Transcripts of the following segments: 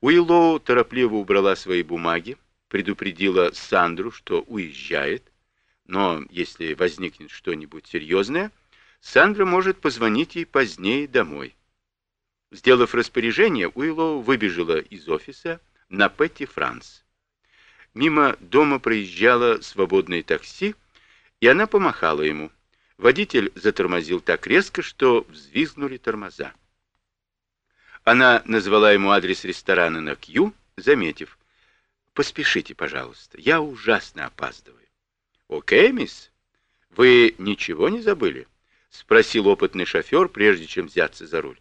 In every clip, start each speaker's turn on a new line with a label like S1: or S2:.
S1: Уиллоу торопливо убрала свои бумаги, предупредила Сандру, что уезжает, но если возникнет что-нибудь серьезное, Сандра может позвонить ей позднее домой. Сделав распоряжение, Уиллоу выбежала из офиса на Петти Франс. Мимо дома проезжало свободное такси, и она помахала ему. Водитель затормозил так резко, что взвизгнули тормоза. Она назвала ему адрес ресторана на Кью, заметив, «Поспешите, пожалуйста, я ужасно опаздываю». «Окей, мисс, вы ничего не забыли?» — спросил опытный шофер, прежде чем взяться за руль.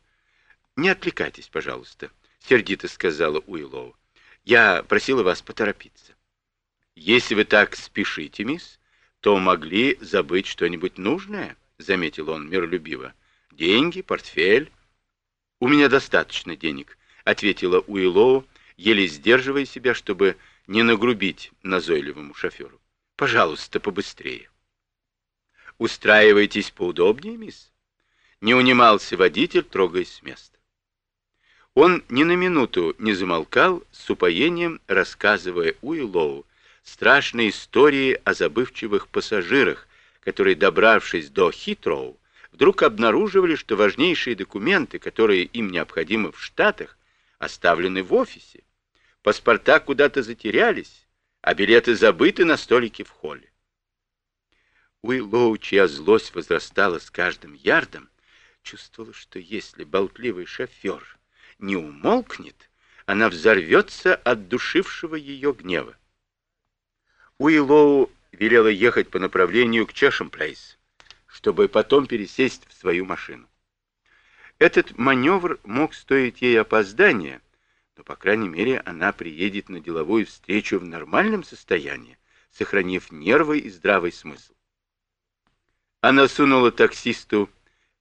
S1: «Не отвлекайтесь, пожалуйста», — сердито сказала Уиллоу. «Я просила вас поторопиться». «Если вы так спешите, мисс, то могли забыть что-нибудь нужное», — заметил он миролюбиво. «Деньги, портфель». «У меня достаточно денег», — ответила Уиллоу, еле сдерживая себя, чтобы не нагрубить назойливому шоферу. «Пожалуйста, побыстрее». «Устраивайтесь поудобнее, мисс?» Не унимался водитель, трогаясь с места. Он ни на минуту не замолкал, с упоением рассказывая Уиллоу, страшные истории о забывчивых пассажирах, которые, добравшись до Хитроу, вдруг обнаруживали, что важнейшие документы, которые им необходимы в Штатах, оставлены в офисе. Паспорта куда-то затерялись, а билеты забыты на столике в холле. Уиллоу, чья злость возрастала с каждым ярдом, чувствовала, что если болтливый шофер не умолкнет, она взорвется от душившего ее гнева. Уиллоу велела ехать по направлению к Чешем-Плейс, чтобы потом пересесть в свою машину. Этот маневр мог стоить ей опоздания, но, по крайней мере, она приедет на деловую встречу в нормальном состоянии, сохранив нервы и здравый смысл. Она сунула таксисту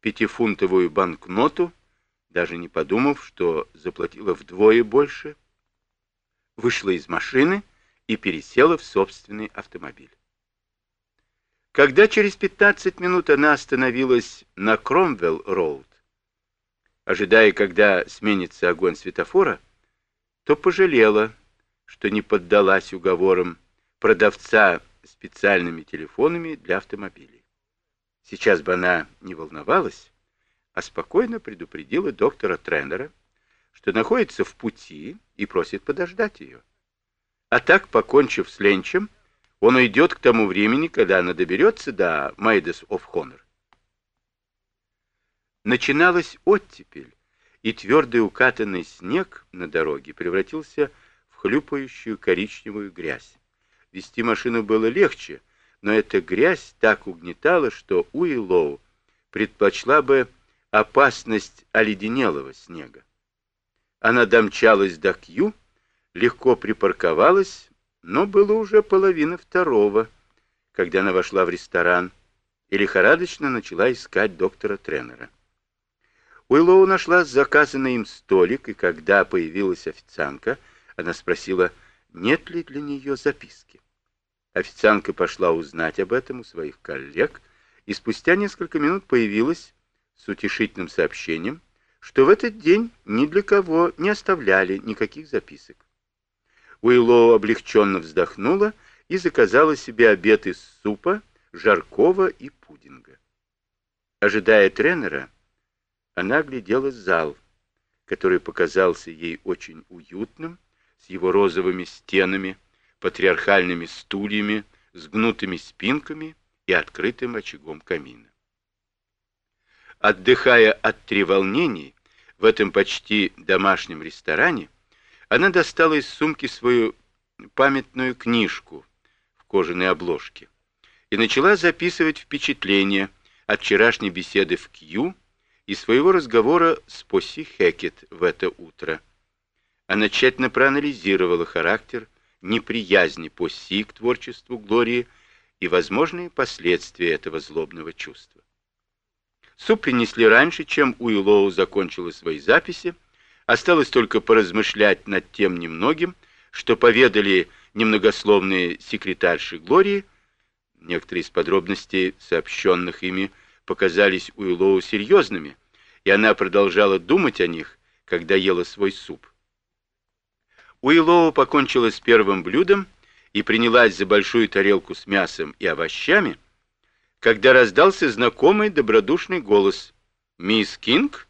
S1: пятифунтовую банкноту, даже не подумав, что заплатила вдвое больше, вышла из машины и пересела в собственный автомобиль. Когда через 15 минут она остановилась на Кромвелл-роуд, ожидая, когда сменится огонь светофора, то пожалела, что не поддалась уговорам продавца специальными телефонами для автомобилей. Сейчас бы она не волновалась, а спокойно предупредила доктора Тренера, что находится в пути и просит подождать ее. А так, покончив с Ленчем, он уйдет к тому времени, когда она доберется до Майдес оф Хонор. Начиналась оттепель, и твердый укатанный снег на дороге превратился в хлюпающую коричневую грязь. Вести машину было легче, но эта грязь так угнетала, что Уиллоу предпочла бы опасность оледенелого снега. Она домчалась до Кью, легко припарковалась, но было уже половина второго, когда она вошла в ресторан и лихорадочно начала искать доктора-тренера. Уиллоу нашла заказанный им столик, и когда появилась официантка, она спросила, нет ли для нее записки. Официантка пошла узнать об этом у своих коллег, и спустя несколько минут появилась с утешительным сообщением, что в этот день ни для кого не оставляли никаких записок. Уиллоу облегченно вздохнула и заказала себе обед из супа, жаркого и пудинга. Ожидая тренера, она глядела зал, который показался ей очень уютным, с его розовыми стенами, патриархальными стульями, с гнутыми спинками и открытым очагом камина. Отдыхая от треволнений в этом почти домашнем ресторане, она достала из сумки свою памятную книжку в кожаной обложке и начала записывать впечатления от вчерашней беседы в Кью и своего разговора с Поси Хекет в это утро. Она тщательно проанализировала характер неприязни Поси к творчеству Глории и возможные последствия этого злобного чувства. Суп принесли раньше, чем Уиллоу закончила свои записи, Осталось только поразмышлять над тем немногим, что поведали немногословные секретарши Глории. Некоторые из подробностей, сообщенных ими, показались Уиллоу серьезными, и она продолжала думать о них, когда ела свой суп. Уиллоу покончила с первым блюдом и принялась за большую тарелку с мясом и овощами, когда раздался знакомый добродушный голос. «Мисс Кинг?»